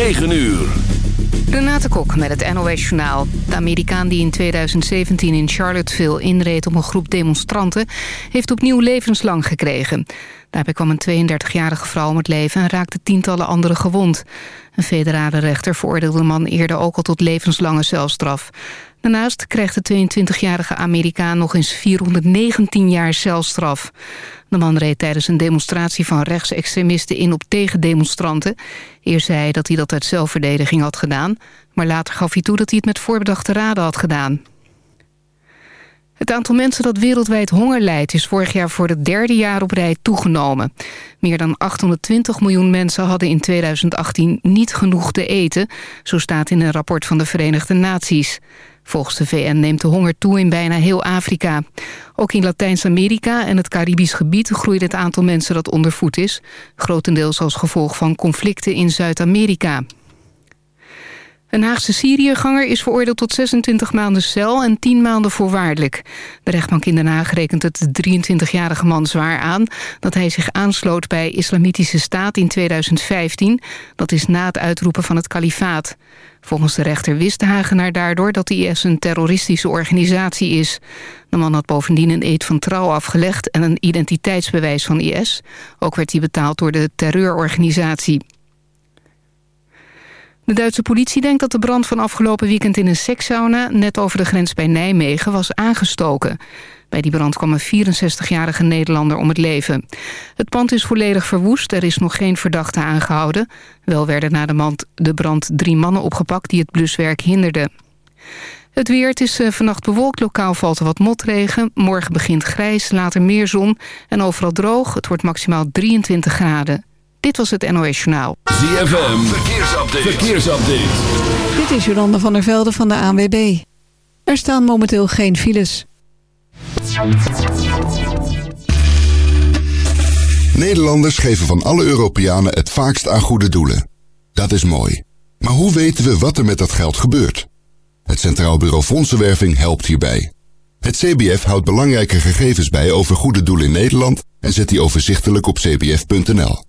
9 uur. Renate Kok met het NOS Journaal. De Amerikaan die in 2017 in Charlottesville inreed op een groep demonstranten... heeft opnieuw levenslang gekregen. Daarbij kwam een 32-jarige vrouw om het leven en raakte tientallen anderen gewond. Een federale rechter veroordeelde de man eerder ook al tot levenslange celstraf. Daarnaast krijgt de 22-jarige Amerikaan nog eens 419 jaar celstraf. De man reed tijdens een demonstratie van rechtsextremisten in op tegendemonstranten. Eerst zei hij dat hij dat uit zelfverdediging had gedaan... maar later gaf hij toe dat hij het met voorbedachte raden had gedaan. Het aantal mensen dat wereldwijd honger lijdt... is vorig jaar voor het derde jaar op rij toegenomen. Meer dan 820 miljoen mensen hadden in 2018 niet genoeg te eten... zo staat in een rapport van de Verenigde Naties. Volgens de VN neemt de honger toe in bijna heel Afrika. Ook in Latijns-Amerika en het Caribisch gebied groeit het aantal mensen dat ondervoed is. Grotendeels als gevolg van conflicten in Zuid-Amerika. Een Haagse Syriëganger is veroordeeld tot 26 maanden cel en 10 maanden voorwaardelijk. De rechtbank in Den Haag rekent het 23-jarige man zwaar aan... dat hij zich aansloot bij Islamitische Staat in 2015. Dat is na het uitroepen van het kalifaat. Volgens de rechter wist de Hagenaar daardoor dat de IS een terroristische organisatie is. De man had bovendien een eed van trouw afgelegd en een identiteitsbewijs van IS. Ook werd hij betaald door de terreurorganisatie. De Duitse politie denkt dat de brand van afgelopen weekend in een sekssauna... net over de grens bij Nijmegen was aangestoken. Bij die brand kwam een 64-jarige Nederlander om het leven. Het pand is volledig verwoest, er is nog geen verdachte aangehouden. Wel werden na de, de brand drie mannen opgepakt die het bluswerk hinderden. Het weer, het is uh, vannacht bewolkt, lokaal valt er wat motregen. Morgen begint grijs, later meer zon en overal droog. Het wordt maximaal 23 graden. Dit was het NOS Journaal. ZFM, verkeersupdate. verkeersupdate. Dit is Jolanda van der Velde van de ANWB. Er staan momenteel geen files. Nederlanders geven van alle Europeanen het vaakst aan goede doelen. Dat is mooi. Maar hoe weten we wat er met dat geld gebeurt? Het Centraal Bureau Fondsenwerving helpt hierbij. Het CBF houdt belangrijke gegevens bij over goede doelen in Nederland en zet die overzichtelijk op cbf.nl.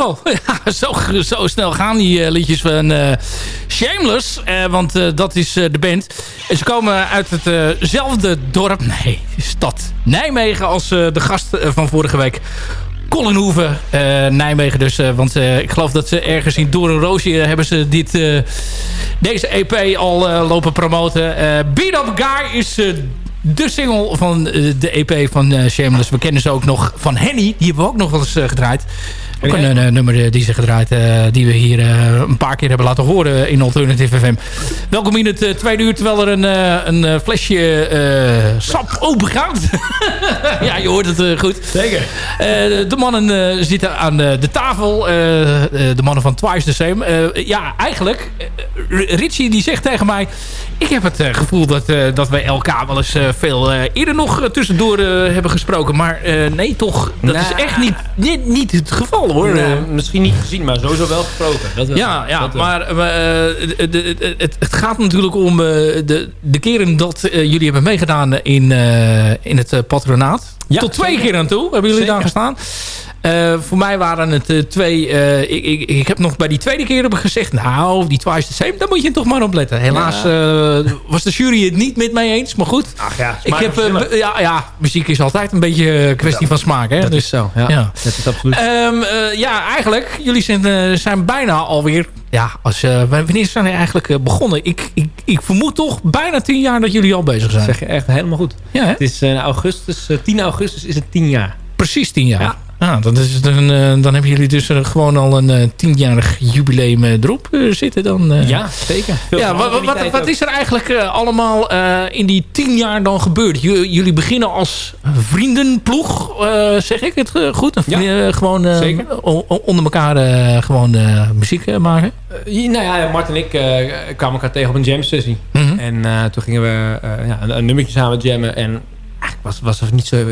Ja, zo, zo snel gaan die uh, liedjes van uh, Shameless. Uh, want dat is de band. En ze komen uit hetzelfde dorp, nee, stad Nijmegen... als de gast van vorige week. Colin Hoeven, Nijmegen dus. want ik geloof dat ze ergens in Door een Roosje... hebben ze dit, deze EP al lopen promoten. Beat Up Guy is de single van de EP van Shameless. We kennen ze ook nog van Henny. Die hebben we ook nog wel eens gedraaid. Ook een, een, nummer die ze gedraaid, uh, die we hier uh, een paar keer hebben laten horen in Alternative FM. Welkom in het tweede uur, terwijl er een, een flesje sap open gaat. ja, je hoort het goed. Zeker. de mannen zitten aan de tafel. de mannen van Twice the Same. ja, eigenlijk, Richie die zegt tegen mij... Ik heb het gevoel dat, dat wij elkaar wel eens veel eerder nog tussendoor hebben gesproken. Maar nee, toch, dat is nou. echt niet, niet, niet het geval hoor. misschien niet gezien, maar sowieso wel gesproken. Dat ja, ja maar het, het, gaat natuurlijk om de, de keren dat jullie hebben meegedaan in, in het patronaat. Ja, Tot twee keer aan toe hebben jullie zeker. daar gestaan. Uh, voor mij waren het uh, twee... Uh, ik, ik, ik, heb nog bij die tweede keer gezegd... nou, die Twice the Same, daar moet je toch maar op letten. Helaas ja. was de jury het niet met mij eens. Maar goed, Ach ja, ik heb, ja, ja, muziek is altijd een beetje een kwestie ja, van smaak. Hè? Dat dus, is zo, ja. ja. Dat is absoluut. Um, ja, eigenlijk, jullie zijn, zijn bijna alweer... Ja, als, wanneer zijn jullie eigenlijk begonnen? Ik, ik, ik vermoed toch bijna tien jaar dat jullie al bezig zijn. Dat zeg je echt helemaal goed. Ja, hè? Het is augustus, 10 augustus is het tien jaar. Precies tien jaar. Ja. Ah, dan, is het een, uh, dan hebben jullie dus gewoon al een uh, tienjarig jubileum uh, erop zitten. Dan, ja, zeker. ja, wat, wat, wat is er eigenlijk allemaal in die tien jaar dan gebeurd? J jullie beginnen als vriendenploeg, zeg ik het goed? Ja, gewoon onder elkaar gewoon muziek maken? nou ja, Mart en ik kwamen elkaar tegen op een jam sessie. Mm -hmm. En toen gingen we ja, een, een nummertje samen jammen. En was, was er niet zo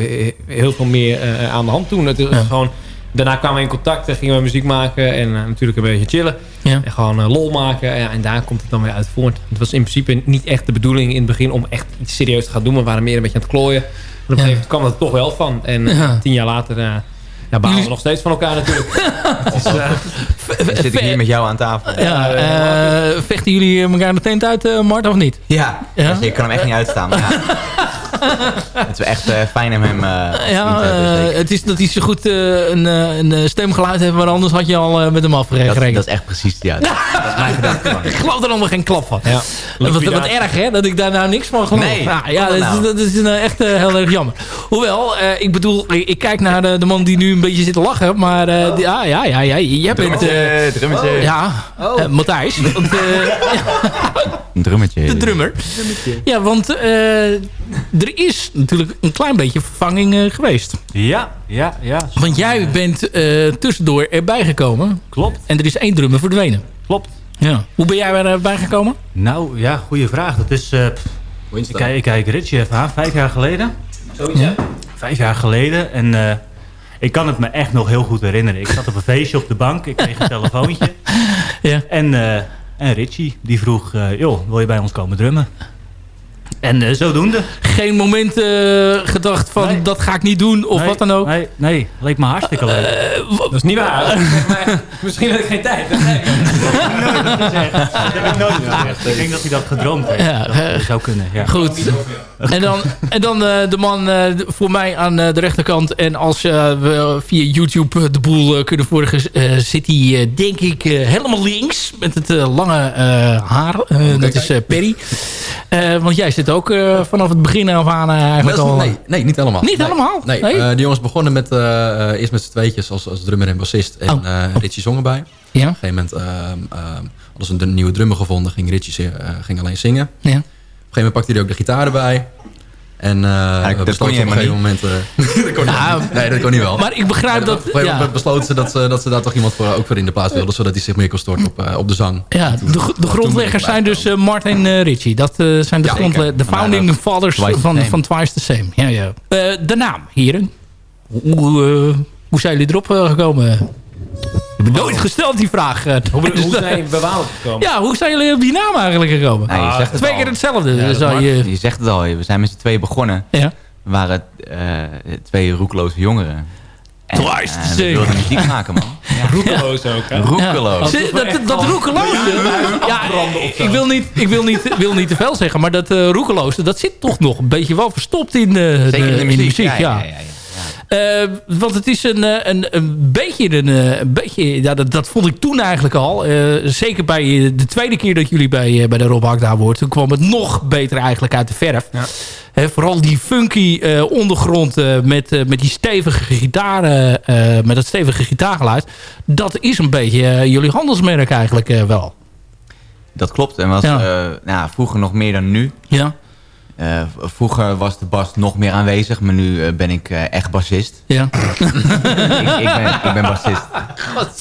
heel veel meer uh, aan de hand toen. Het is ja. gewoon, daarna kwamen we in contact en gingen we muziek maken. En uh, natuurlijk een beetje chillen. Ja. En gewoon uh, lol maken. En, en, daar komt het dan weer uit voort. Het was in principe niet echt de bedoeling in het begin om echt iets serieus te gaan doen. We waren meer een beetje aan het klooien. Maar op een gegeven moment kwam het toch wel van. En tien jaar later... Ja, balen we nog steeds van elkaar natuurlijk. uh, zit ik hier met jou aan tafel. Ja, uh, vechten jullie elkaar de tent uit, uh, Mart, of niet? Ja, ja? Dus ik kan hem echt niet uitstaan. Maar ja. het is echt uh, fijn om hem uh, ja, uh, het is dat hij zo goed een, een stemgeluid heeft, maar anders had je al met hem afgerekend. Dat, dat, is echt precies, ja. dat is mijn gedachte. ik geloof er allemaal geen klap van. Ja. Wat, wat, erg hè, dat ik daar nou niks van geloof. Nee, nou, ja, dat, nou? dat, is, dat is echt heel erg jammer. Hoewel, ik bedoel, ik, ik, kijk naar de, de, man die nu een beetje zit te lachen, maar die, ja, ja, ja, ja, jij bent... drummetje. Oh. Ja, oh. Matthijs. Een drummetje. De drummer. Ja, want er is natuurlijk een klein beetje vervanging uh, geweest. Ja, ja, ja. Want jij bent uh, tussendoor erbij gekomen. Klopt. En er is één drummer verdwenen. Klopt. Ja. Hoe ben jij erbij gekomen? Nou, ja, goede vraag. Dat is... Uh, ik, kijk, ik kijk Richie even aan. Vijf jaar geleden. Zoiets, ja. Vijf jaar geleden. En ik kan het me echt nog heel goed herinneren. Ik zat op een feestje op de bank. Ik kreeg een telefoontje. ja. En, en Richie, die vroeg... joh, wil je bij ons komen drummen? En uh, zodoende. Geen moment uh, gedacht van nee. dat ga ik niet doen of nee, wat dan ook? Nee, nee, leek me hartstikke leuk. Uh, dat is niet waar. misschien heb ik geen tijd. Dat heb ik nooit gezegd. Ik denk dat hij dat gedroomd heeft. Ja, dat zou kunnen. Ja. Goed. En dan, en dan de man voor mij aan de rechterkant. En als we via YouTube de boel kunnen volgen... zit hij denk ik helemaal links. Met het lange haar. dat is Perry. want jij zit ook vanaf het begin af aan eigenlijk al... Nee, nee, niet helemaal. Niet helemaal? Nee, nee? Die jongens begonnen met, eerst met z'n tweetjes als, als drummer en bassist. En oh. Richie zong erbij. Ja. Op een gegeven moment hadden ze een nieuwe drummer gevonden. Ging Richie ging alleen zingen. Ja. Gegeven moment pakte hij ook de gitaar erbij. En uh, ja, dat kon je op een gegeven moment... Uh, dat kon nou, niet. Nee, dat kon niet wel. Maar ik begrijp dat... Op een gegeven moment besloten ze dat, ze dat ze daar toch iemand voor, ook voor in de plaats wilden. Zodat hij zich meer kon storten op, uh, op de zang. Ja, toen, de, de grondleggers zijn dus uh, Martin en Richie. Dat zijn de, ja, de founding fathers van, van Twice the Same. Ja, ja. de naam, heren. Hoe, hoe zijn jullie erop gekomen? Ik heb nooit gesteld die vraag. Uh, hoe, hoe zijn bewaald gekomen? Ja, hoe zijn jullie op die naam eigenlijk gekomen? Nou, je zegt Twee keer hetzelfde. Ja, dus je... je... zegt het al, we zijn met z'n twee begonnen. Ja. We waren uh, twee roekloze jongeren. En, Twice uh, we wilden muziek maken, man. Roekeloos ook, hè? Roekeloos. Ja. Dat, dat roekeloze... Ja, ik wil niet, ik wil niet, wil niet te veel zeggen, maar dat uh, roekeloze, dat zit toch nog een beetje wel verstopt in, uh, de, in, de, in de muziek. ja. ja, ja, ja. Want het is een, een, een beetje... Een, een beetje ja, dat, dat vond ik toen eigenlijk al. Uh, zeker bij de tweede keer dat jullie bij, bij de Rob Hakda wordt... toen kwam het nog beter eigenlijk uit de verf. Ja. He, vooral die funky uh, ondergrond met, met die stevige gitaren... met dat stevige gitaargeluid... dat is een beetje jullie handelsmerk eigenlijk wel. Dat klopt. En was ja. nou, vroeger nog meer dan nu. Ja. Uh, vroeger was de bas nog meer aanwezig, maar nu uh, ben ik uh, echt bassist. Ja. ik, ik, ben, ik ben bassist.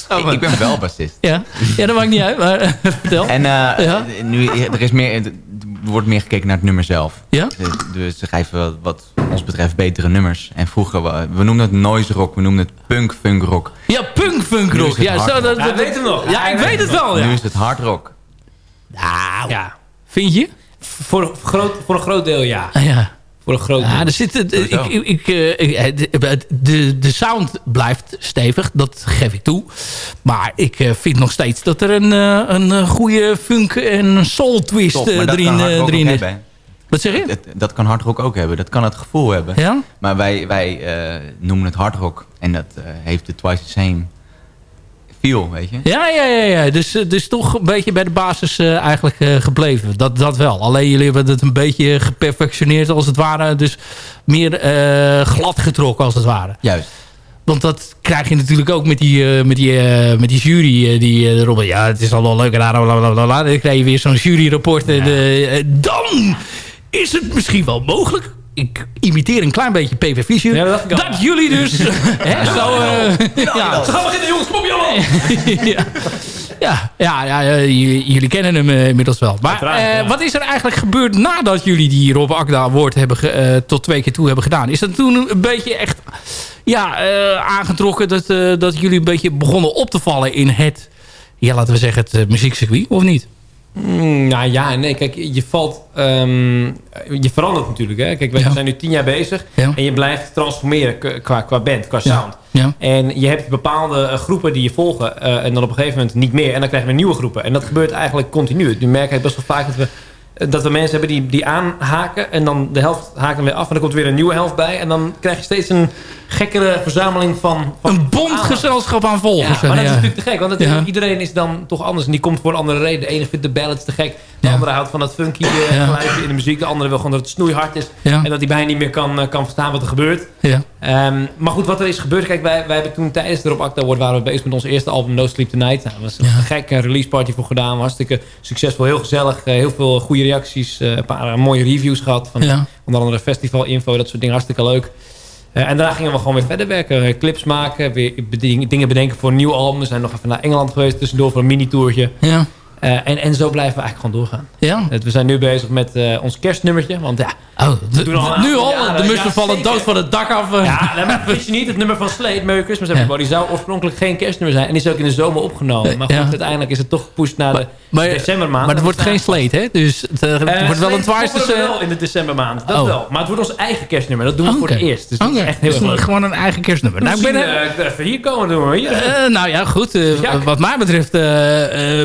Ik, ik, ben wel bassist. Ja, ja dat maakt niet uit, maar vertel. En ja? nu, er, is meer, er wordt meer gekeken naar het nummer zelf. Ja? Dus, dus ze geven wat, wat ons betreft betere nummers. En vroeger, we, we noemden het noise rock, we noemden het punk funk rock. Ja, punk funk rock. Ja, zo, dat, dat, weet het nog. Ja, ik weet het wel. Ja. Nu is het hard rock. Nou, ja. vind je? Voor, voor, groot, voor een groot deel ja. Ah, ja. Voor een groot deel. Ja, er zit, ik, ik, ik, de, de sound blijft stevig, dat geef ik toe. Maar ik vind nog steeds dat er een, een goede funk en soul twist Top, erin, erin is. Wat zeg je? Dat, dat kan hardrock ook hebben. Dat kan het gevoel hebben. Ja? Maar wij, wij uh, noemen het hardrock. En dat uh, heeft de Twice the Same feel, weet je? Ja, ja, ja. ja. Dus, dus toch een beetje bij de basis uh, eigenlijk gebleven. Dat, dat wel. Alleen jullie hebben het een beetje geperfectioneerd als het ware. Dus meer glad getrokken als het ware. Juist. Want dat krijg je natuurlijk ook met die, uh, met die, uh, met die jury. Uh, die uh, Robert, ja, het is al wel leuk en blablabla. Dan krijg je weer zo'n juryrapport. Ja. En dan is het misschien wel mogelijk. Ik imiteer een klein beetje PV Fischer. Ja, dat, dat jullie dus... hè, zo, ja. Ze gaan beginnen, jongens. Kom je ja. Ja, ja, ja, jullie kennen hem uh, inmiddels wel. Maar uh, ja. wat is er eigenlijk gebeurd nadat jullie die Rob Akda Award hebben uh, tot twee keer toe hebben gedaan? Is dat toen een beetje echt ja, aangetrokken dat, dat jullie een beetje begonnen op te vallen in het, ja, laten we zeggen, het muziekcircuit, of niet? Mm, nou ja, nee, kijk, je valt, um, je verandert natuurlijk. Hè? Kijk, we ja. zijn nu tien jaar bezig ja. en je blijft transformeren qua, qua band, qua sound. Ja. En je hebt bepaalde groepen die je volgen uh, en dan op een gegeven moment niet meer. En dan krijgen we nieuwe groepen. En dat gebeurt eigenlijk continu. Nu merk ik best wel vaak dat we dat we mensen hebben die, die aanhaken en dan de helft haken weer af en dan komt er weer een nieuwe helft bij en dan krijg je steeds een gekkere verzameling van... van een bondgezelschap aan volgers. Ja, maar dat is natuurlijk te gek, want iedereen is dan toch anders en die komt voor een andere reden. De ene vindt de ballads te gek, de andere houdt van dat funky uh, geluidje in de muziek, de andere wil gewoon dat het snoeihard is en dat hij bijna niet meer kan, uh, kan verstaan wat er gebeurt. Um, maar goed, wat er is gebeurd, kijk, wij, wij hebben toen tijdens de Rob Acta Award waren we bezig met ons eerste album No Sleep Tonight. Nou, was een gekke release party voor gedaan, hartstikke succesvol, heel gezellig, heel veel goede reacties, een paar mooie reviews gehad van onder andere festival info, dat soort dingen, hartstikke leuk. Uh, en daarna gingen we gewoon weer verder werken. Clips maken, weer dingen bedenken voor een nieuw album. We zijn nog even naar Engeland geweest tussendoor voor een mini-tourtje. Ja. Uh, en, en zo blijven we eigenlijk gewoon doorgaan. Ja. We zijn nu bezig met uh, ons kerstnummertje. Want ja, oh, de, al nu al, jaren, de mussen ja, vallen dood van het dak af. Ja, maar wist je niet, het nummer van Slade, Merry Christmas Everybody, ja. zou oorspronkelijk geen kerstnummer zijn. En die is ook in de zomer opgenomen. Maar goed, ja. uiteindelijk is het toch gepusht naar de maar, decembermaand. Maar het wordt geen Slade, hè? Dus het, het wordt wel een twice. Dus, wel in de decembermaand, dat oh. wel. Maar het wordt ons eigen kerstnummer. Dat doen we okay. voor het eerst. Dus okay. echt heel dus gewoon een eigen kerstnummer. Nou, ik ben even hier komen doen. Nou ja, goed. Wat mij betreft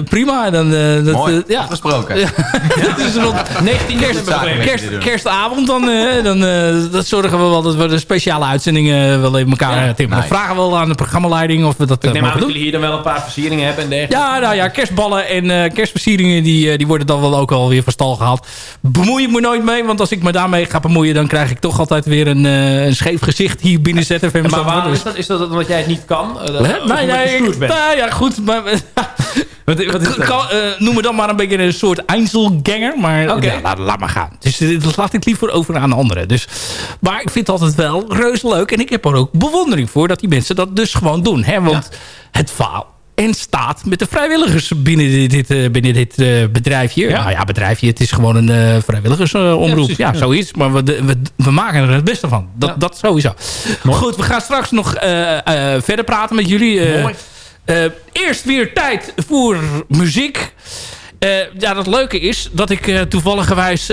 prima. Dan ja. afgesproken. Ja. Het is rond 19 kerst, kerst, kerstavond. Dan, uh, dan uh, dat zorgen we wel dat we de speciale uitzendingen wel even elkaar ja, tippen. Nice. vragen we wel aan de programmaleiding of we dat Ik neem aan dat jullie hier dan wel een paar versieringen hebben en dergelijke. Ja, nou ja, kerstballen en uh, kerstversieringen die, die worden dan wel ook alweer van stal gehaald. Bemoei ik me nooit mee, want als ik me daarmee ga bemoeien... dan krijg ik toch altijd weer een, een scheef gezicht hier binnen ZFM. Maar waarom is dat? Is dat omdat jij het niet kan? Dat, nee, nee, ik, nou ja, goed. Maar, wat, wat is kan, noem me dan maar een beetje een soort Einzelganger. Maar okay. ja, laat, laat, maar gaan. Dus dat laat ik liever over aan anderen. Dus, maar ik vind het altijd wel reuze leuk. En ik heb er ook bewondering voor dat die mensen dat dus gewoon doen. Hè? Want ja. het faal en staat met de vrijwilligers binnen dit, uh, binnen dit uh, bedrijfje. Ja. Nou ja, bedrijfje, het is gewoon een uh, vrijwilligersomroep. Ja, ja, zoiets. Maar we, we, we, maken er het beste van. Dat, dat sowieso. Mooi. Goed, we gaan straks nog verder praten met jullie. Mooi. Eerst weer tijd voor muziek. ja, het leuke is dat ik uh, toevalligerwijs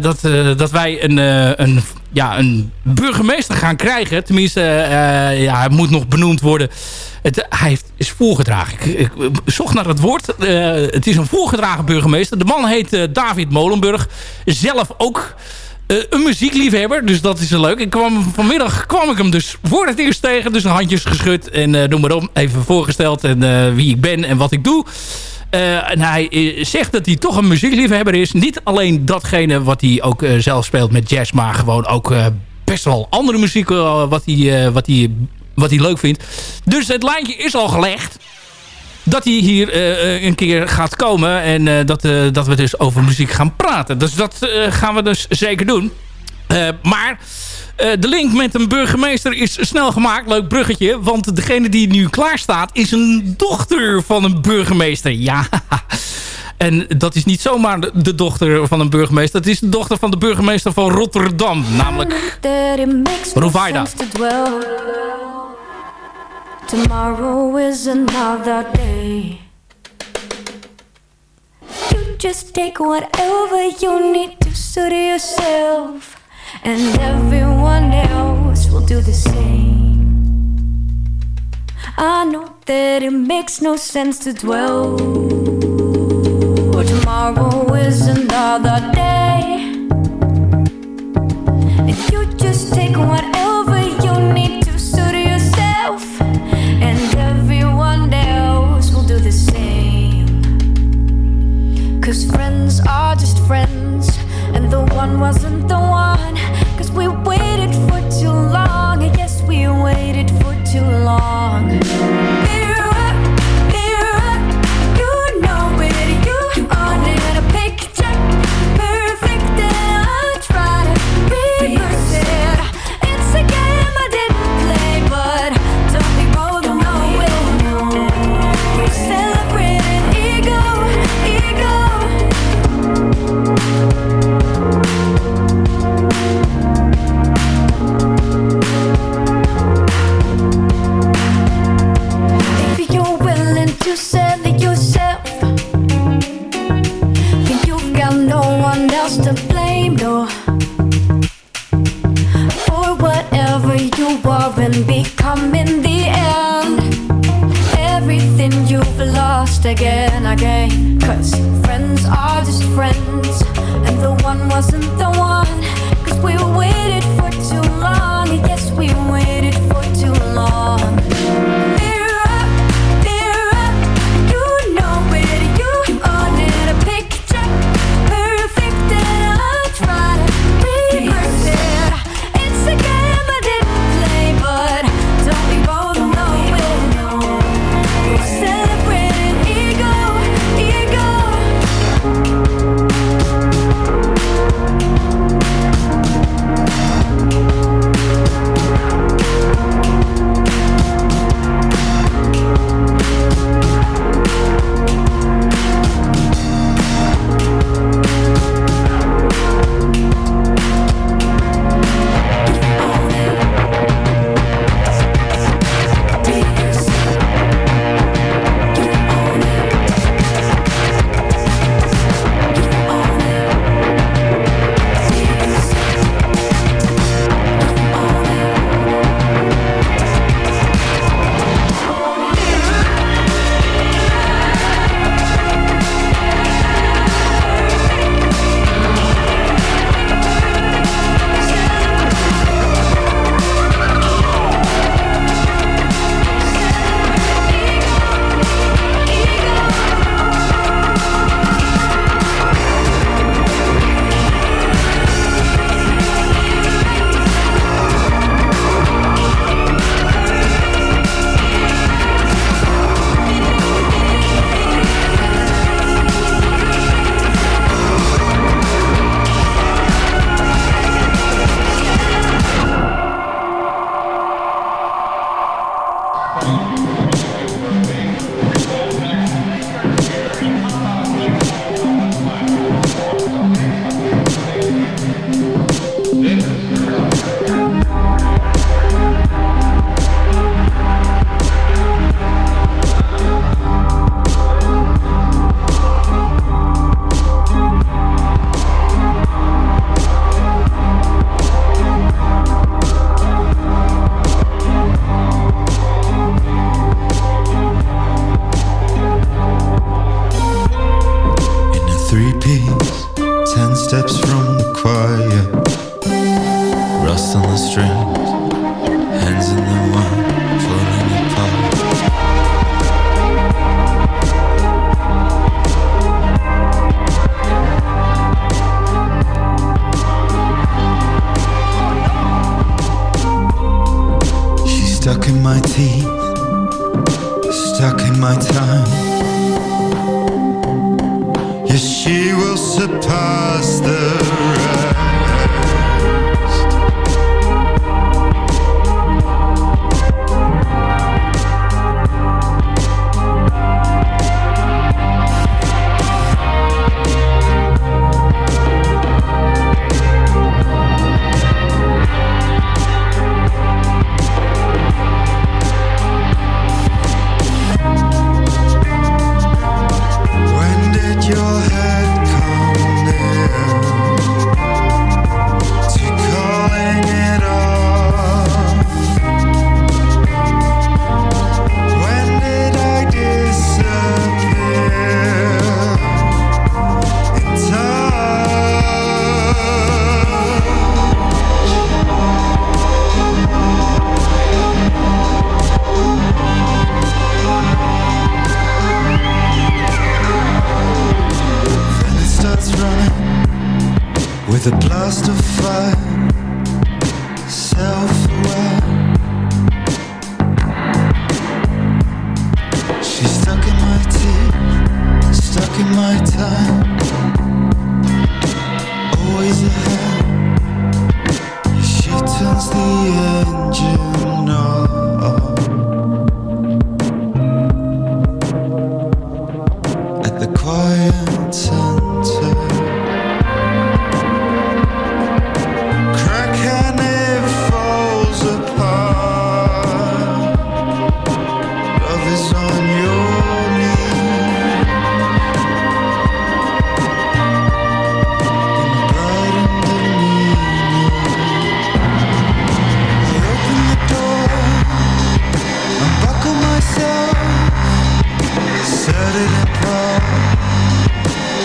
dat, dat wij een, een, ja, een burgemeester gaan krijgen. Tenminste, ja, hij moet nog benoemd worden. Het, hij heeft, is voorgedragen. Ik, ik, zocht naar het woord. het is een voorgedragen burgemeester. De man heet David Molenburg. Zelf ook een muziekliefhebber. Dus dat is leuk. Kwam, vanmiddag kwam ik hem dus voor het eerst tegen. Dus handjes geschud en noem maar op. Even voorgesteld en wie ik ben en wat ik doe. En hij eh, zegt dat hij toch een muziekliefhebber is. Niet alleen datgene wat hij ook zelf speelt met jazz... maar gewoon ook best wel andere muziek wat, hij, wat, hij, wat hij leuk vindt. Dus het lijntje is al gelegd dat hij hier een keer gaat komen. En dat, dat we dus over muziek gaan praten. Dus dat gaan we dus zeker doen. maar de link met een burgemeester is snel gemaakt. Leuk bruggetje. Want degene die nu klaar staat is een dochter van een burgemeester. Ja. En dat is niet zomaar de dochter van een burgemeester. Het is de dochter van de burgemeester van Rotterdam. Namelijk Rovaida. Tomorrow is another day. You just take whatever you need to suit yourself. and everyone else will do the same. I know that it makes no sense to dwell. But Tomorrow is another day, are just friends, and the one wasn't the one we waited for too long. Yes, we waited for too long.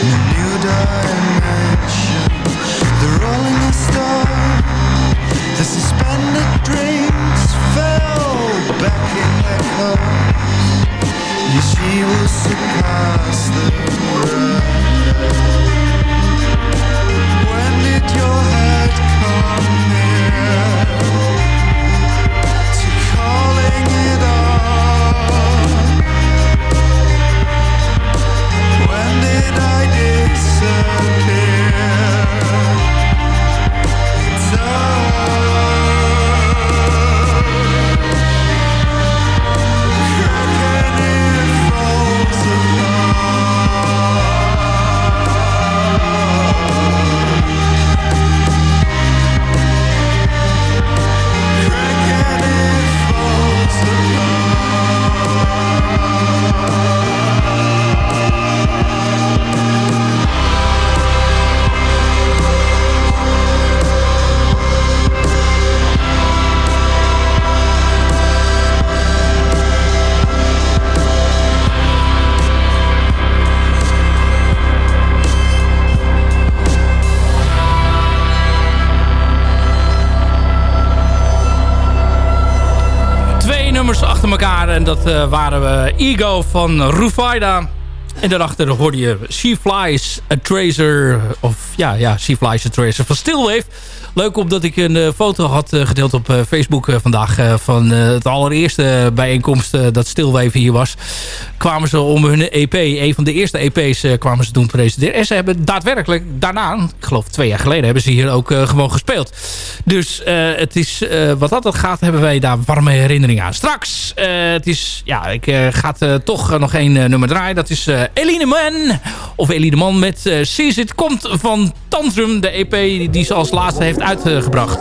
En dat uh, waren we Ego van Rufaida. En daarachter hoorde je She Flies a Tracer. Of ja, ja She Flies a Tracer van Stillwave. Leuk omdat ik een uh, foto had uh, gedeeld op Facebook vandaag. van het allereerste bijeenkomst dat Stillwave hier was kwamen ze om hun EP, een van de eerste EP's, uh, kwamen ze toen presenteren. En ze hebben daadwerkelijk daarna, ik geloof twee jaar geleden, hebben ze hier ook uh, gewoon gespeeld. Dus uh, het is, wat dat gaat, hebben wij daar warme herinneringen aan. Straks, het is, ja, ik ga toch nog één nummer draaien. Dat is Eline Man, of Eline Man met uh, It. Komt van Tantrum, de EP die ze als laatste heeft uitgebracht.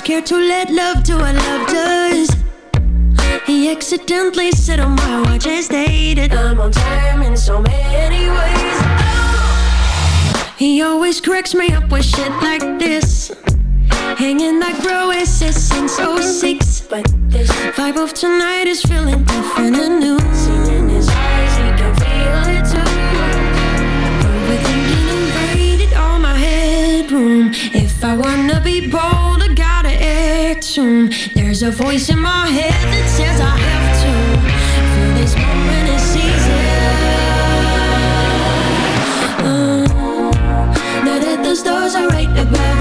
Scared to let love do what love does. He accidentally said on my watch and stated I'm on time in so many ways. Oh. He always cracks me up with shit like this. Hanging like bro since 06 But this vibe of tonight is feeling different and new I wanna be bold, I gotta act soon. There's a voice in my head that says I have to feel this moment is season. Uh, now that the stars are right above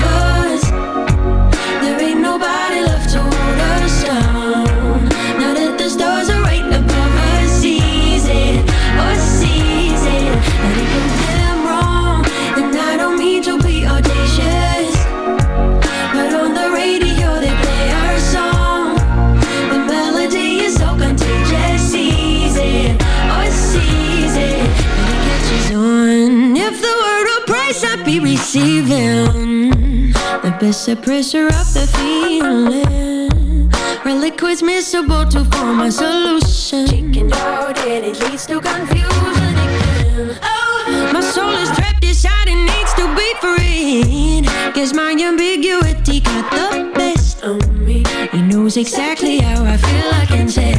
receiving, the best suppressor of the feeling. Reliquids miscible to form a solution. Chicken out it leads to confusion again. Oh, my soul is trapped inside and needs to be freed. Guess my ambiguity got the best of me. He knows exactly how I feel, I can tell.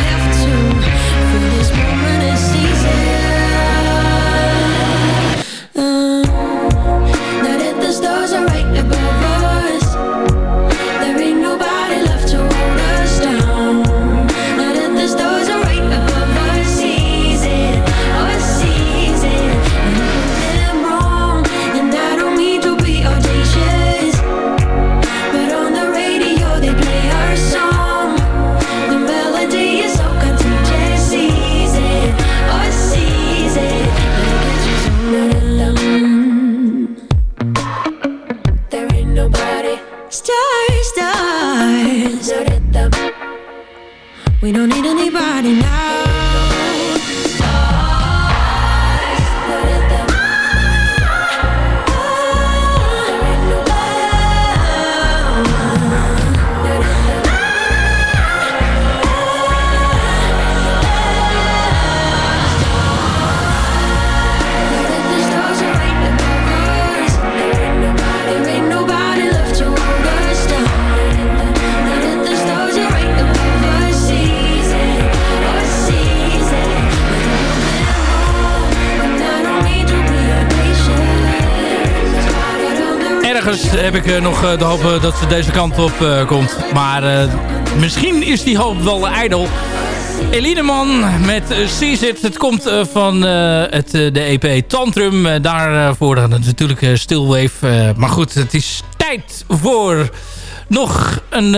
Heb ik eh, nog eh, de hoop eh, dat ze deze kant op komt. Maar misschien is die hoop wel ijdel. Elineman met uh, Seize It. Het komt van het, de EP Tantrum. Daarvoor natuurlijk Stillwave. maar goed, het is tijd voor nog een,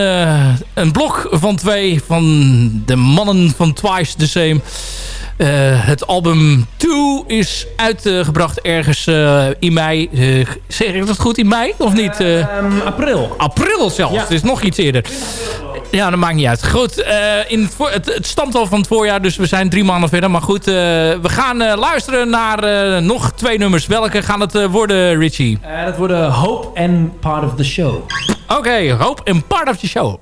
een blok van twee van de mannen van Twice the Same. Uh, het album 2 is uitgebracht ergens uh, in mei. Uh, zeg ik dat goed? In mei of niet? Um, april. April zelfs. Ja. Het is nog iets eerder. Ja, dat maakt niet uit. Goed, in het, voor, het, het, stamt al van het voorjaar, dus we zijn drie maanden verder. Maar goed, we gaan luisteren naar nog twee nummers. Welke gaan het worden, Richie? dat worden Hope en Part of the Show. Oké, okay, Hope en Part of the Show.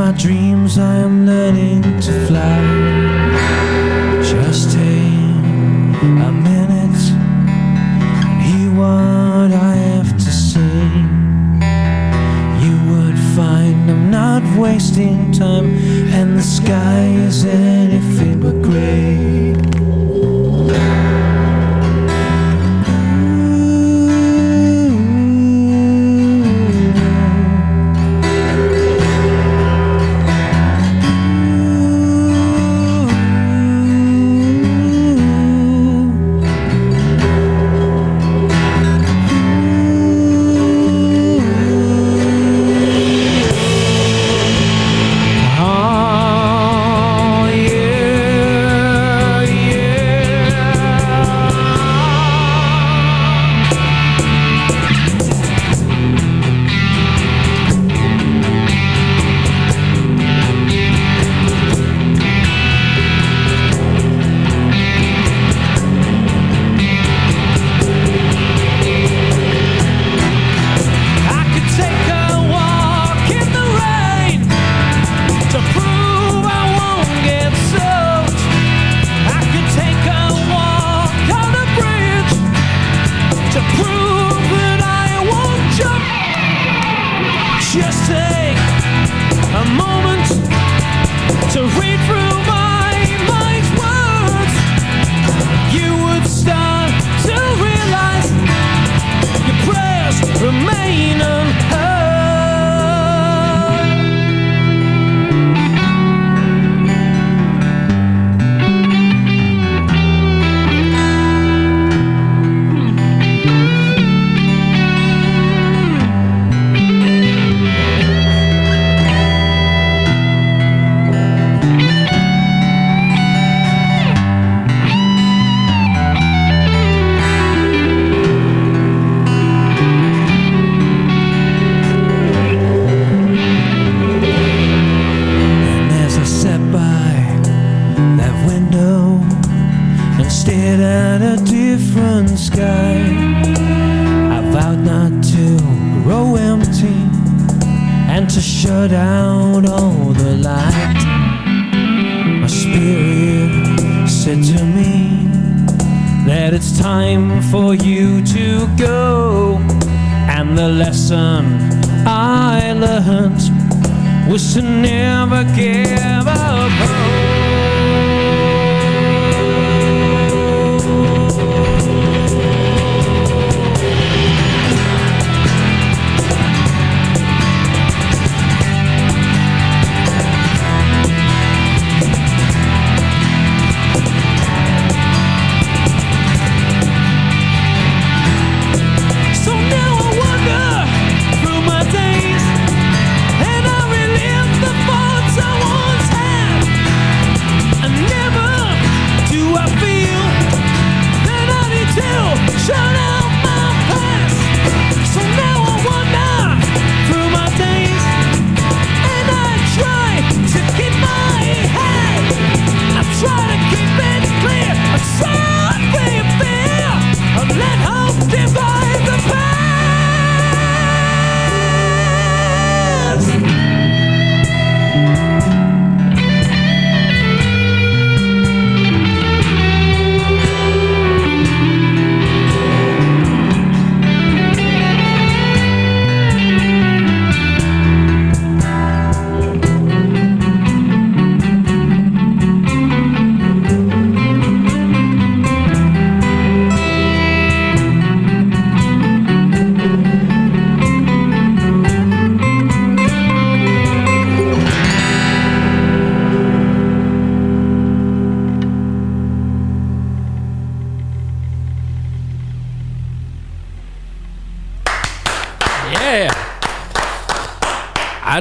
Alright. dreams I am learning to fly. Just take a minute and hear what I have to say. You would find I'm not wasting time, and the sky is anything but gray.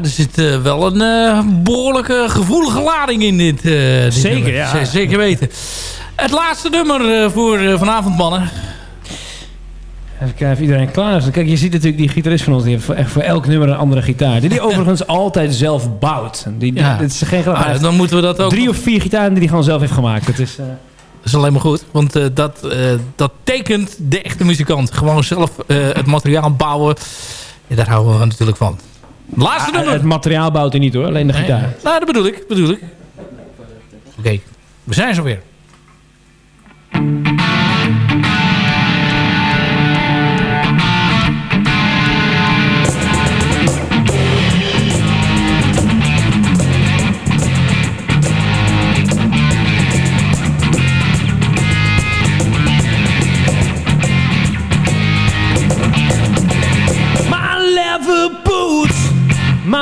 Er zit eh, wel een eh, behoorlijke gevoelige lading in dit. eh, dit Zeker, nummer. ja. Zeker weten. Het laatste nummer voor vanavond, mannen. Even kijken of iedereen klaar is. Kijk, je ziet natuurlijk die gitarist van ons. Die heeft voor, echt voor elk nummer een andere gitaar. Die die overigens altijd zelf bouwt. Die, Ja. Dit is geen grap. Ah, dan moeten we dat ook... Drie of vier gitaren die hij gewoon zelf heeft gemaakt. Dat is... Dat is alleen maar goed. Want dat, dat tekent de echte muzikant. Gewoon zelf het materiaal bouwen. Ja, daar houden we natuurlijk van. Laatste ah, nummer. het materiaal bouwt hij niet hoor. Alleen de Nee. gitaar. Nou, dat bedoel ik. Bedoel ik. Oké, we zijn zover. My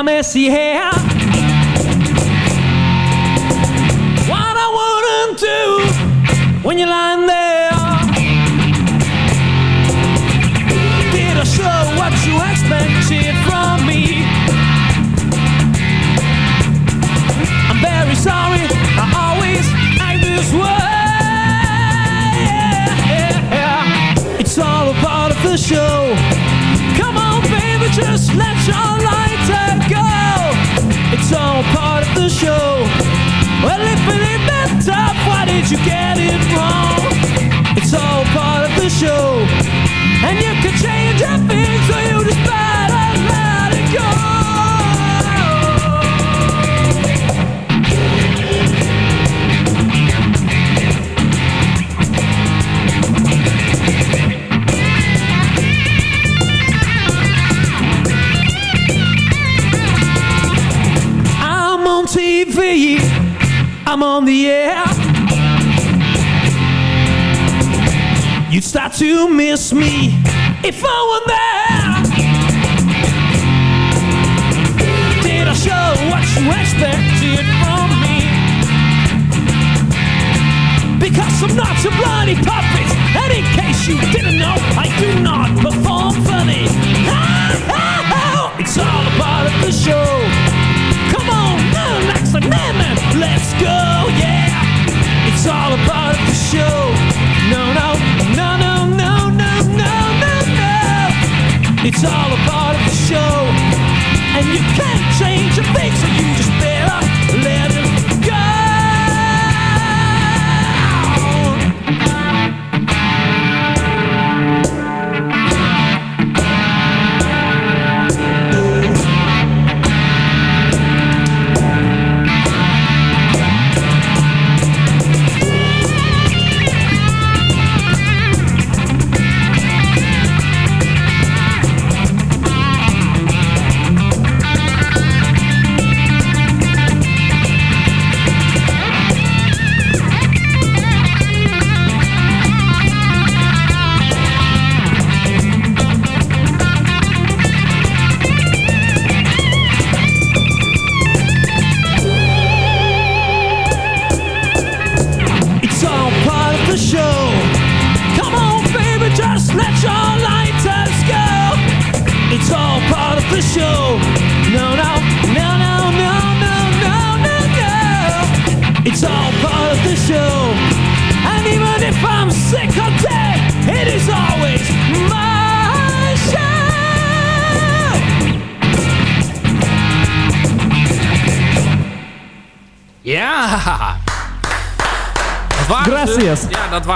messy hair. What I wouldn't do when you're lying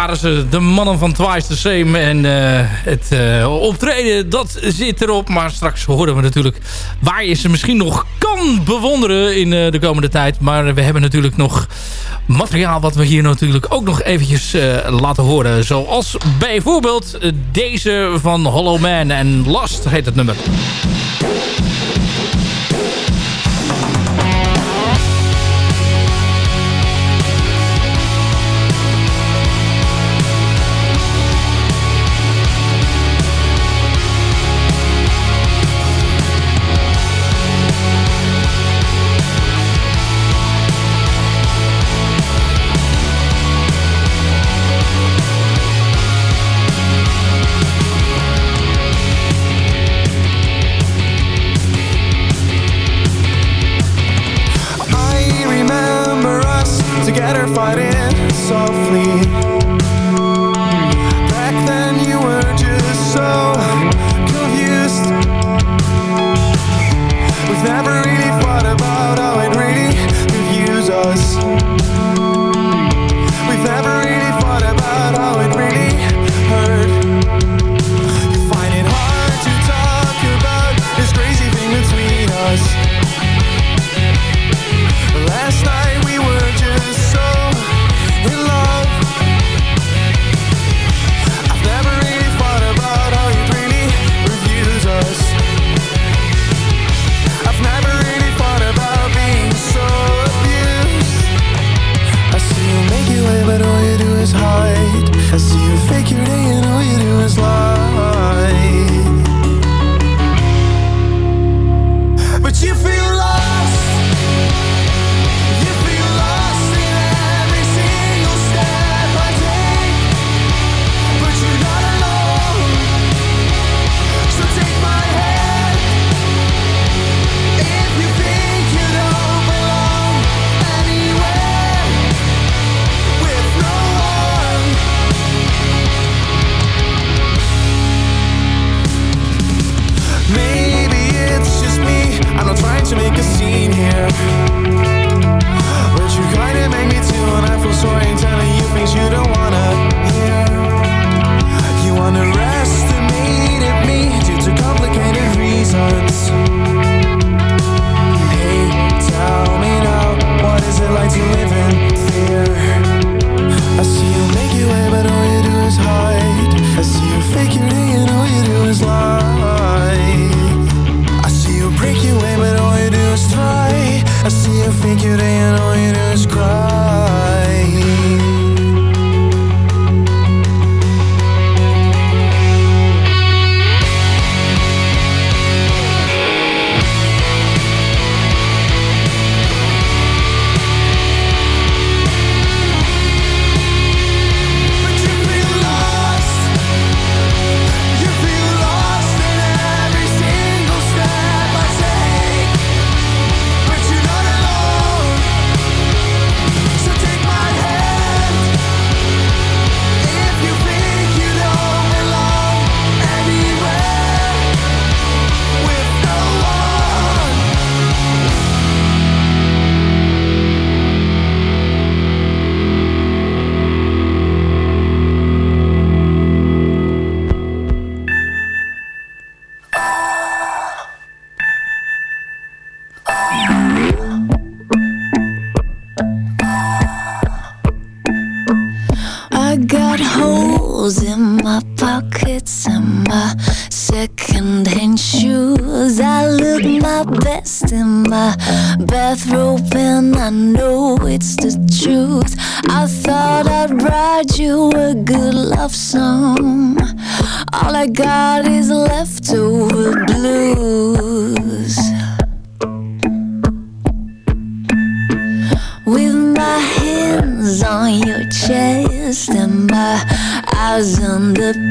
waren ze de mannen van Twice the Same. En eh, het eh, optreden, dat zit erop. Maar straks horen we natuurlijk waar je ze misschien nog kan bewonderen in eh, de komende tijd. Maar we hebben natuurlijk nog materiaal wat we hier natuurlijk ook nog eventjes laten horen. Zoals bijvoorbeeld deze van Hollow Man en Last heet het nummer.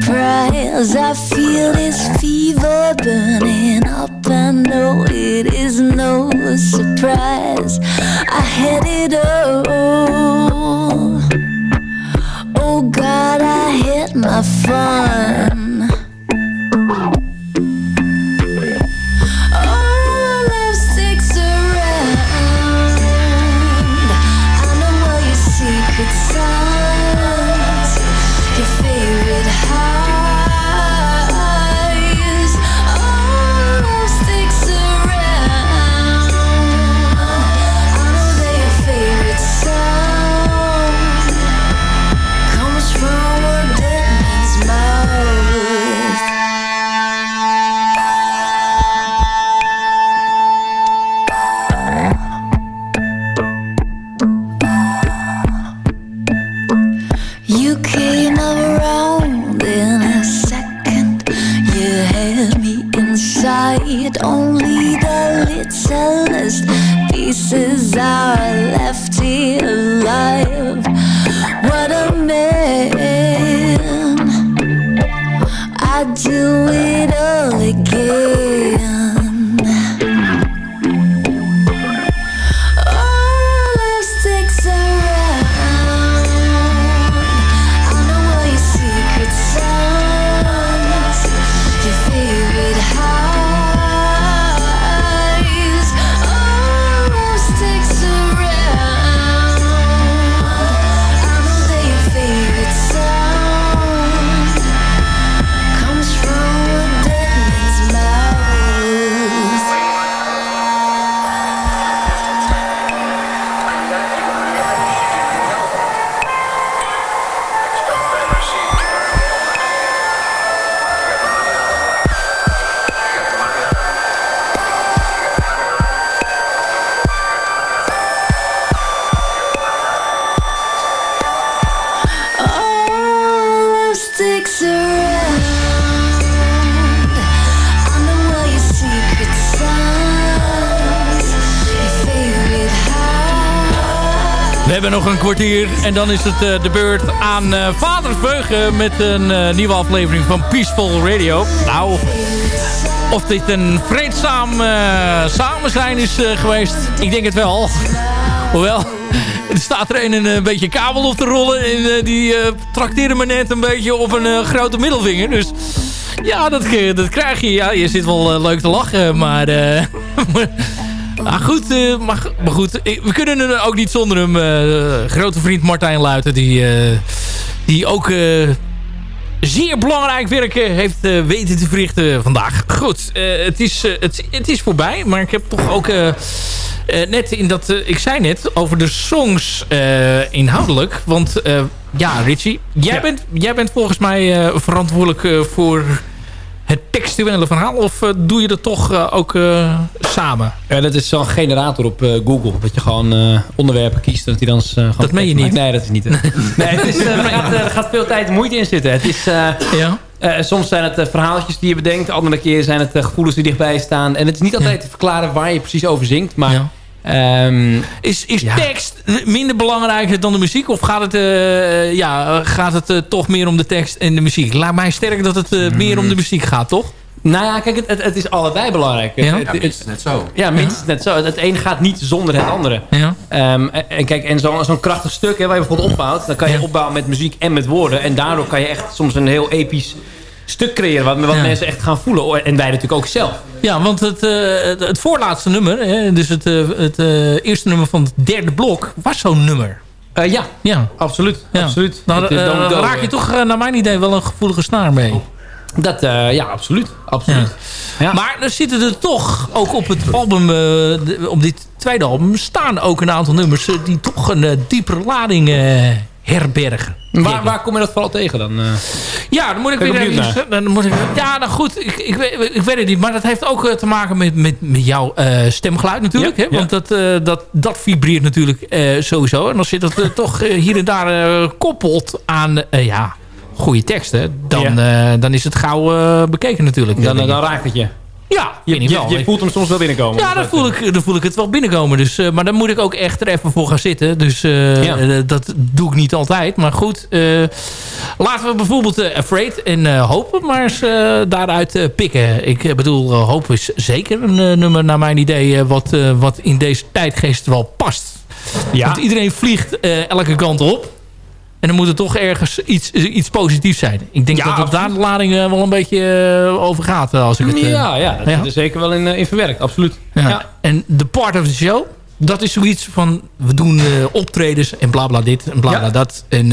surprise. I feel this fever burning up. I know it is no surprise. I had it all. Oh God, I hit my fun. Nog een kwartier en dan is het eh, de beurt aan eh Vader Veugen met een eh, nieuwe aflevering van Peaceful Radio. Nou, of dit een vreedzaam eh, samen zijn is eh, geweest, ik denk het wel. Hoewel, er staat er een, een, eh, beetje kabel op te rollen en eh, die eh trakteerde me net een beetje op een eh, grote middelvinger. Dus ja, dat, eh, dat krijg je. Ja, je zit wel eh, leuk te lachen, maar... eh, goed, eh, maar, maar goed, we kunnen er ook niet zonder hem. eh, grote vriend Martijn Luiten, die, eh, die ook eh, zeer belangrijk werk heeft weten te verrichten vandaag. Goed, het, is, het, het is voorbij, maar ik heb toch ook net in dat... ik zei net over de songs inhoudelijk, want ja, Richie, jij, Bent, jij bent volgens mij verantwoordelijk voor het verhaal? Of eh, doe je dat toch eh, ook eh, samen? Ja, dat is zo'n generator op Google. Dat je gewoon onderwerpen kiest. en Dat, die dan, gewoon Dat meen je niet? Nee, dat is niet. nee, het is, er, gaat, veel tijd en moeite in zitten. Het is, Ja. soms zijn het verhaaltjes die je bedenkt. Andere keer zijn het gevoelens die dichtbij staan. En het is niet altijd te verklaren waar je precies over zingt. Maar ehm, Is, is Ja. tekst minder belangrijk dan de muziek? Of gaat het, ja, gaat het toch meer om de tekst en de muziek? Laat mij sterk dat het meer om de muziek gaat, toch? Nou ja, kijk, het, het, het is allebei belangrijk. Ja? Het, minstens net zo. Ja, minstens net zo. Het, het een gaat niet zonder het andere. Ja. Ehm, en, kijk, en zo'n zo'n krachtig stuk hè, waar je bijvoorbeeld opbouwt... dan kan je opbouwen met muziek en met woorden. En daardoor kan je echt soms een heel episch stuk creëren... wat, wat Ja. mensen echt gaan voelen. Oh, En wij natuurlijk ook zelf. Ja, want het, eh, het, het voorlaatste nummer, hè, dus het, eh, het eh, eerste nummer van het derde blok, was zo'n nummer. Eh, ja, Ja. absoluut. Ja. absoluut. Nou, is dan raak je toch naar mijn idee wel een gevoelige snaar mee. Dat, eh, ja, absoluut. absoluut. Ja. Maar er zitten er toch ook op het album, de- op dit tweede album, staan ook een aantal nummers eh, die toch een diepere lading herbergen. Waar, waar kom je dat vooral tegen dan? Ja, dan moet ik weer even... Dan moet ik, ja, nou goed, ik, ik, weet, ik weet het niet. Maar dat heeft ook te maken met, met, met jouw stemgeluid natuurlijk. Ja, hè? Want dat, dat, dat vibreert natuurlijk sowieso. En als je dat toch hier en daar koppelt aan ja, goede teksten... Dan, eh, dan is het gauw eh, bekeken natuurlijk. Dan, dan raakt het je. Ja, je, je, je, voelt hem soms wel binnenkomen. Ja, dan voel, ik, dan voel ik het wel binnenkomen. Dus, uh, maar dan moet ik ook echt er even voor gaan zitten. Dus uh, ja. dat doe ik niet altijd. Maar goed, laten we bijvoorbeeld Afraid en Hopen maar eens daaruit pikken. Ik bedoel, Hoop is zeker een nummer naar mijn idee... wat, wat in deze tijdgeest wel past. Ja. Want iedereen vliegt elke kant op. En dan moet er toch ergens iets, iets positiefs zijn. Ik denk dat het daar de lading uh, wel een beetje uh, over gaat. Als ik het, uh, ja, ja, dat ja. is er zeker wel in, in verwerkt. Absoluut. Ja. ja. En de part of the show, dat is zoiets van... we doen optredens en bla bla dit en bla bla dat. En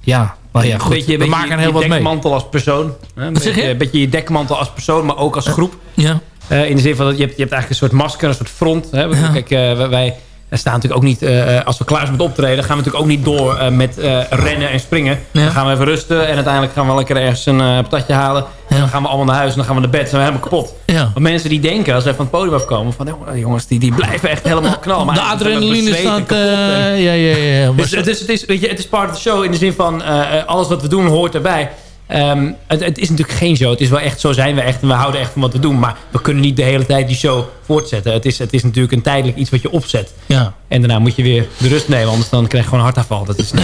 ja, maar ja, goed. Beetje, we maken heel wat mee. dekmantel als persoon. Hè? Een, beetje, een beetje je dekmantel als persoon, maar ook als groep. Ja. in de zin van, dat je hebt, je hebt eigenlijk een soort masker, een soort front. Hè? Kijk, wij we staan natuurlijk ook niet, uh, als we klaar zijn met optreden, gaan we natuurlijk ook niet door uh, met uh, rennen en springen. Dan gaan we even rusten en uiteindelijk gaan we lekker ergens een patatje halen. En dan gaan we allemaal naar huis en dan gaan we naar bed zijn we helemaal kapot. Ja. Maar mensen die denken, als ze van het podium afkomen, van jongens, die, die blijven echt helemaal knallen. Maar de adrenaline staat... ja, ja, ja. Dus, dus, het, is, weet je, het is part of the show in de zin van alles wat we doen hoort erbij. Um, het, het, is natuurlijk geen show. Het is wel echt, zo zijn we echt. En we houden echt van wat we doen. Maar we kunnen niet de hele tijd die show voortzetten. Het is, het is natuurlijk een tijdelijk iets wat je opzet. Ja. En daarna moet je weer de rust nemen. Anders dan krijg je gewoon hartafval. Dat is uh,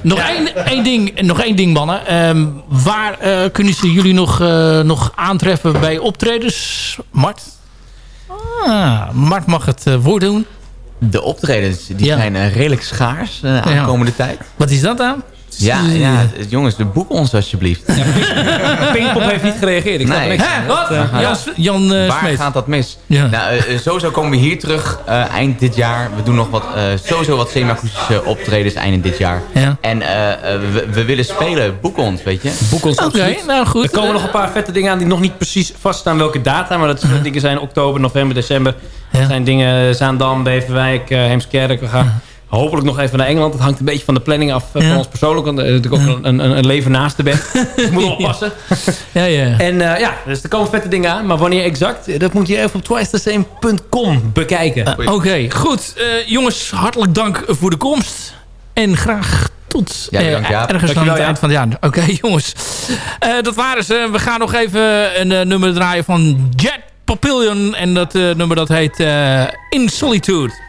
nog, ja. één, één ding, nog één ding, mannen. Um, waar uh, kunnen ze jullie nog, uh, nog aantreffen bij optredens? Mart? Ah, Mart mag het woord doen. De optredens die ja. zijn redelijk schaars aankomende ja. tijd. Wat is dat dan? Ja, ja, jongens, de boek ons alsjeblieft. Ja, Pinkpop heeft niet gereageerd. Ik nee. niks. Hè, wat? Uh, Jan, Jan uh, Waar gaat dat mis? Ja. Nou, uh, sowieso komen we hier terug eind dit jaar. We doen nog wat, sowieso wat semi-akoestische optredens eind dit jaar. Ja. En we, we, willen spelen. Boek ons, weet je. Boek ons, Oké, okay, nou goed. Er komen nog een paar vette dingen aan die nog niet precies vaststaan welke data. Maar dat -huh. dingen zijn oktober, november, december. Dat zijn dingen Zaandam, Beverwijk, Heemskerk. We gaan... Hopelijk nog even naar Engeland. Het hangt een beetje van de planning af eh, van ons persoonlijk. Want er natuurlijk ook een, een, een, leven naast de bed. dus moet oppassen. ja, ja. En uh, ja, dus er komen vette dingen aan. Maar wanneer exact, dat moet je even op twicethesame.com bekijken. Uh, Oké, okay, goed. Uh, jongens, hartelijk dank voor de komst. En graag tot ja, dank, ja. ergens aan het eind van het jaar. Oké, okay, jongens. dat waren ze. We gaan nog even een nummer draaien van Jet Papillion. En dat nummer dat heet In Solitude.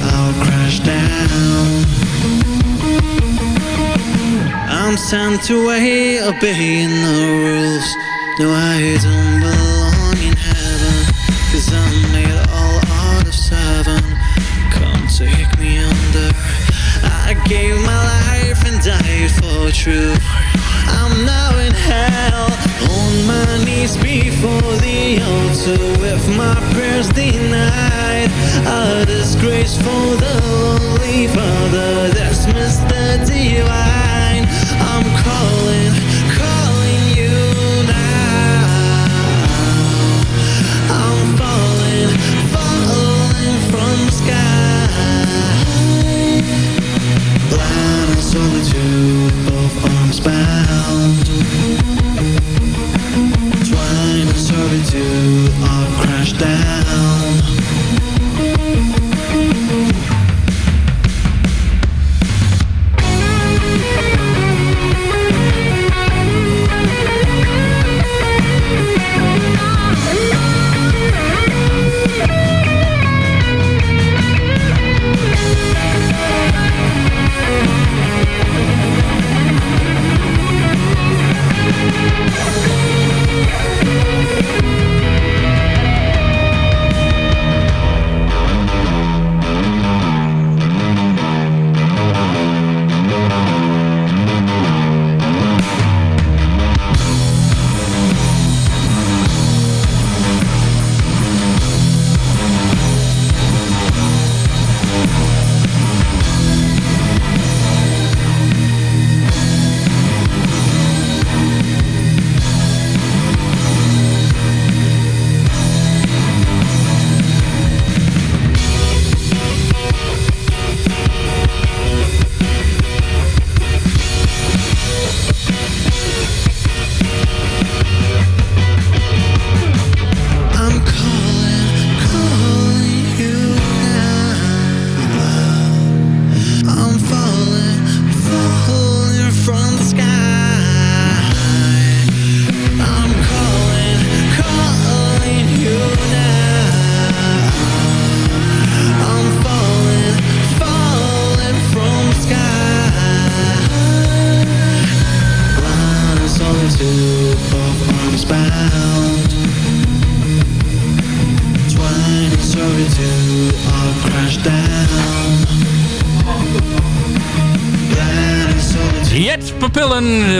I'll crash down. I'm sent away, obeying the rules No, I don't belong in heaven. Cause I'm made all out of seven. Come take me under. I gave my life and died for truth. I'm now in hell. On my knees before the altar With my prayers denied. A wish for the Holy Father, that's Mr. Divine. I'm calling, calling you now. I'm falling, falling from the sky. Blind and solitude, both arms bound. Twine and servitude are crashed down.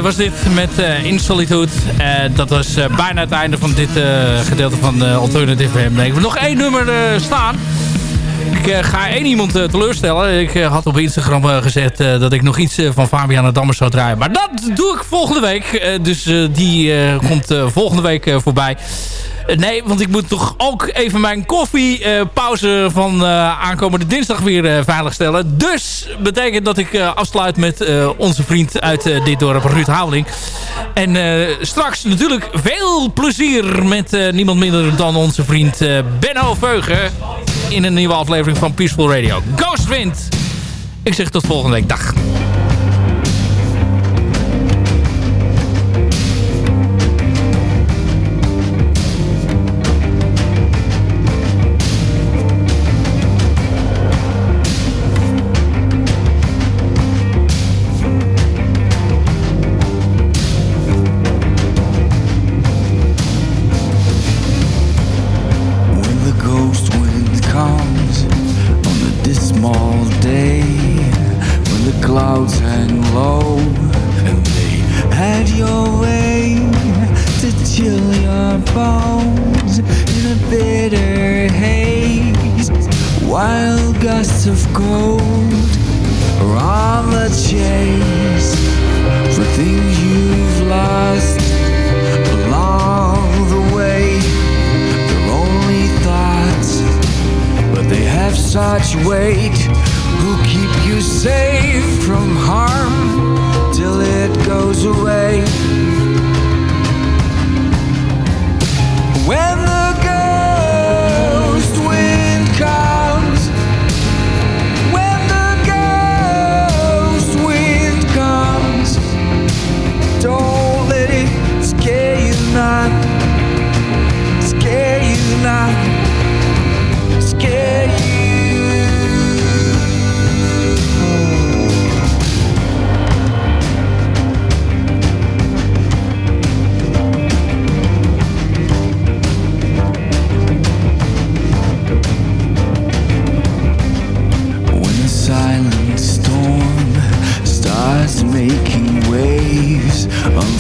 Was dit met uh, dat was uh, bijna het einde van dit gedeelte van Alternative FM. Ik heb nog één nummer staan. Ik ga één iemand teleurstellen. Ik had op Instagram gezegd dat ik nog iets van Fabian Dammers zou draaien. Maar dat doe ik volgende week. dus die komt volgende week voorbij. Nee, want ik moet toch ook even mijn koffiepauze van uh, aankomende dinsdag weer uh, veiligstellen. Dus betekent dat ik afsluit met onze vriend uit dit dorp, Ruud Houweling. En straks natuurlijk veel plezier met niemand minder dan onze vriend Benno Veugen. In een nieuwe aflevering van Peaceful Radio. Ghostwind! Ik zeg tot volgende week. Dag. gusts of cold are on the chase for things you've lost along the way. They're only thoughts, but they have such weight. Who keep you safe from harm till it goes away? When the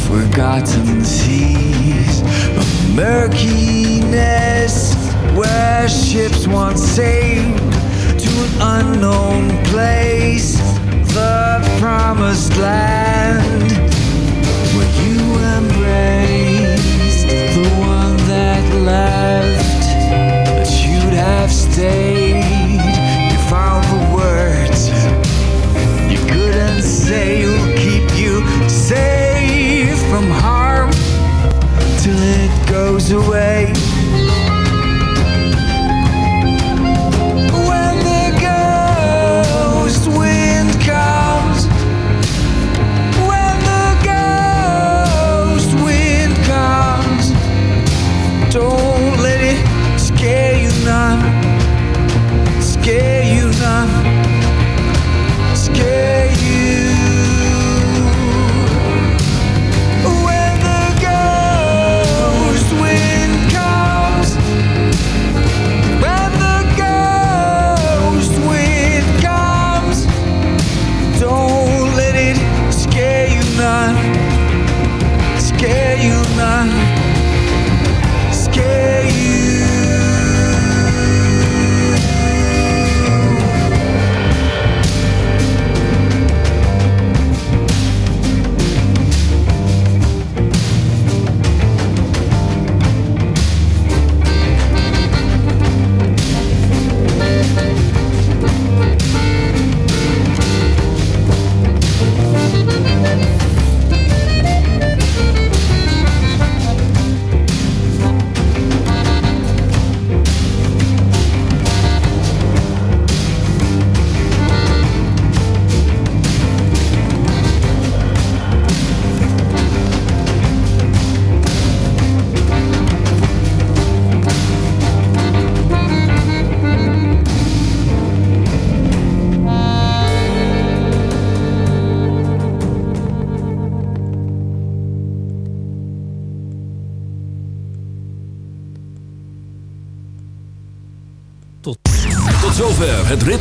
forgotten seas of murkiness where ships once sailed to an unknown place, the promised land where you embraced the one that left but you'd have stayed. You found the words you couldn't say, you'll keep you safe till it goes away.